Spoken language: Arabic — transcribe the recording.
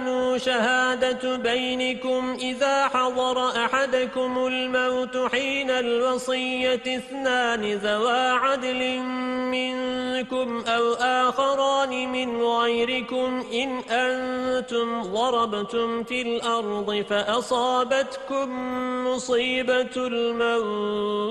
آمَنُوا شَهَادَةُ بَيْنِكُمْ إِذَا حَضَرَ أَحَدَكُمُ الْمَوْتُ حِينَ الْوَصِيَّةِ اثْنَانِ ذَوَا عَدْلٍ مِنْكُمْ أَوْ آخَرَانِ مِنْ غَيْرِكُمْ إِنْ أَنْتُمْ ضَرَبْتُمْ فِي الْأَرْضِ فَأَصَابَتْكُمْ مُصِيبَةُ الْمَوْتِ